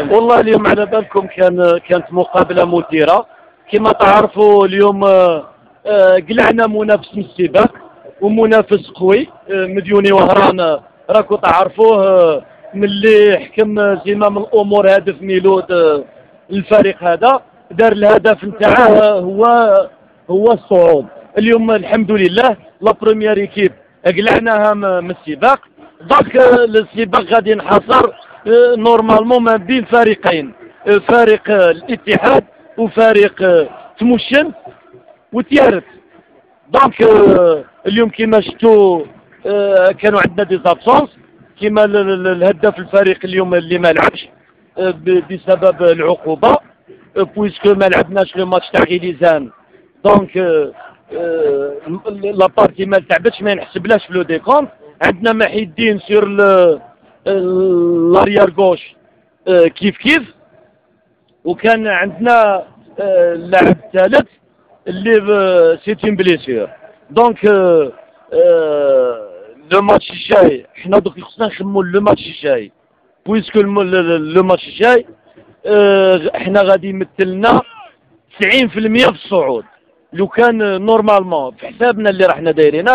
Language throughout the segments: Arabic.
والله اليوم على بالكم كان كانت مقابلة مثيره كما تعرفوا اليوم آه، آه، قلعنا منافس من السباق ومنافس قوي. آه، مديوني وهران راكو تعرفوه ملي حكم زمام الأمور هدف ميلود الفريق هذا. دار الهدف نتاعه هو هو الصعود. اليوم الحمد لله la première équipe قلعناها من السباق donc السباق غادي ينحصر normalement ما بين فريقين آه، فريق آه، الاتحاد وفريق آه، تموشن وتيارت donc آه، اليوم كما شفتوا آه، كانوا عندنا des absences كما ال- ال- الهداف الفريق اليوم اللي ما لعبش آه، بسبب العقوبة آه، puisque ما لعبناش le match تاع غيليزان. donc آه، آه، la partie ما لعبتش ما ينحسبلاش في le décompte عندنا محي الدين سور ال- ال- l'arrière gauche آه، كيف كيف؟ وكان عندنا آه، اللاعب الثالث اللي c'est une blessure donc آه، آه، le match الجاي حنا دوك خصنا نخمو le match الجاي puisque le match الجاي آه، حنا غادي يمثلنا 90% في الصعود. لو كان آه، normalement في حسابنا اللي راحنا دايرينه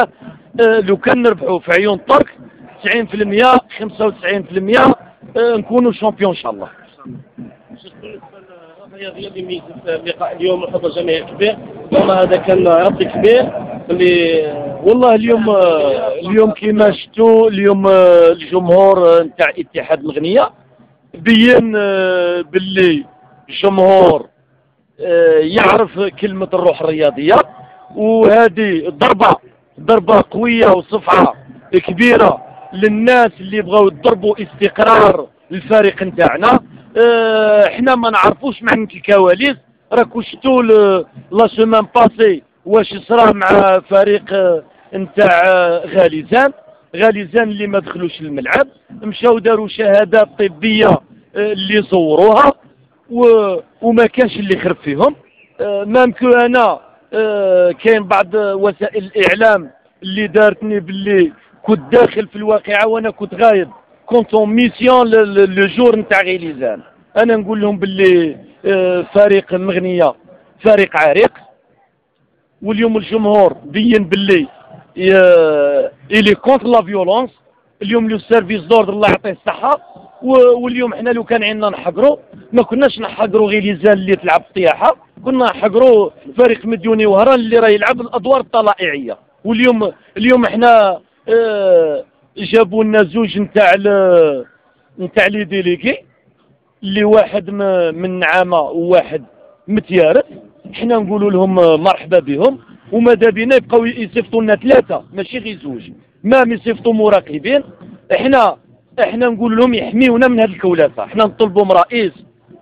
آه، لو كان نربحوا في عين الترك 90% 95% آه، نكونوا champion ان شاء الله الرياضيه اللي ميزت اللقاء اليوم وحضر جماهير كبير اليوم هذا كان عرض كبير اللي والله اليوم آه، اليوم كما شفتوا اليوم آه، الجمهور آه، نتاع اتحاد مغنية بين آه، باللي الجمهور آه، يعرف كلمة الروح الرياضية وهذه ضربة ضربة قوية وصفعة كبيرة للناس اللي بغاو يضربوا استقرار الفريق نتاعنا. آه، إحنا ما نعرفوش معنى الكواليس راكو شفتوا لا سيمان باسي واش صرا مع فريق آه، نتاع آه، غاليزان. غاليزان اللي ما دخلوش الملعب مشاو داروا شهادات طبية آه، اللي صوروها و... وما كانش اللي يخرب فيهم. آه، même que أنا كاين بعض وسائل الإعلام اللي دارتني باللي كنت داخل في الواقعة وأنا كنت غايب. كنت en mission le jour نتاع غيليزان. أنا نقول لهم باللي آه، فريق مغنيه فريق عريق. واليوم الجمهور بين باللي il est contre la violence اليوم le service d'ordre الله يعطيه الصحة. و- واليوم حنا لو كان عندنا نحقروا ما كناش نحقروا غير les uns اللي تلعب الطياحه كنا نحقروا فريق مديوني وهران اللي راه يلعب الأدوار الطلائعية. واليوم اليوم إحنا آه، جابوا لنا زوج نتاع نتاع les délégués اللي واحد من نعامة وواحد متيارث حنا نقولوا لهم آه، مرحبا بهم وماذا بينا؟ يبقاو يصيفطوا لنا ثلاثة ماشي غير زوج. ما يصيفطوا مراقبين؟ إحنا إحنا نقول لهم يحميونا من هذه الكولافه إحنا نطلبوا من رئيس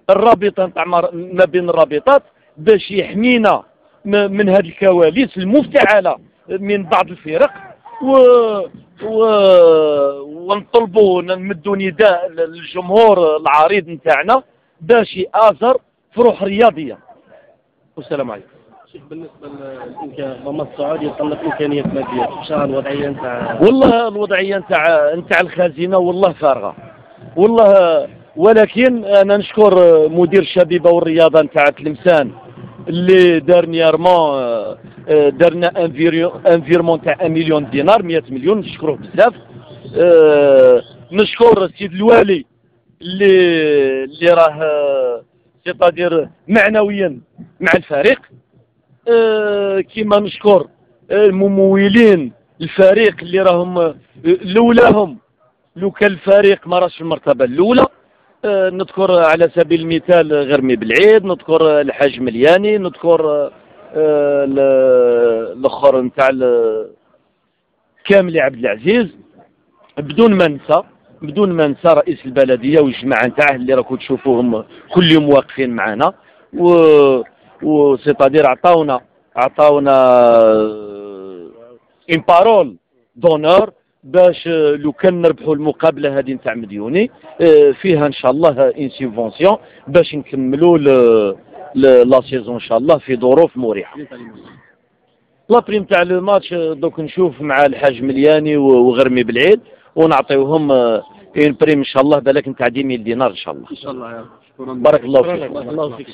الرابطة نتاع ما بين الرابطات باش يحمينا من هذه الكواليس. المفتعله من بعض الفرق. و... و... ونطلبوا نمدوا نداء للجمهور العريض نتاعنا باش يآزر في روح رياضية. والسلام عليكم. بالنسبة ماما السعودي يتطلب إمكانيات مادية شهر الوضعية نتاع والله الوضعية نتاع نتاع الخزينة والله فارغة. والله ولكن أنا نشكر مدير الشبيبة والرياضة نتاع تلمسان. اللي دارنييرمون دارنا انفيرمون تاع 1 مليون دينار 100 مليون نشكروه بزاف نشكر السيد الوالي اللي اللي راه سيتادير معنويا مع الفريق كيما نشكر الممولين الفريق اللي راهم لولاهم لو كان الفريق ما راش في المرتبه الاولى نذكر على سبيل المثال غرمي بالعيد نذكر الحاج ملياني نذكر آه، آه، ال- الأخر نتاع كامل عبد العزيز. بدون ما ننسى بدون ما ننسى رئيس البلدية والجماعة نتاعه اللي راكم تشوفوهم كل يوم واقفين معنا. و و c'est-à-dire عطاونا عطاونا une parole d'honneur باش آه، لو كان نربحوا المقابلة هذه نتاع مديوني آه، فيها إن شاء الله une subvention باش نكملوا la saison إن شاء الله في ظروف مريحة. la prime تاع le match آه، دوك نشوف مع الحاج ملياني وغرمي بالعيد ونعطيوهم une prime إن شاء الله بالك نتاع 10 دينار إن شاء الله. إن شاء الله يا بارك الله شكرا فيك.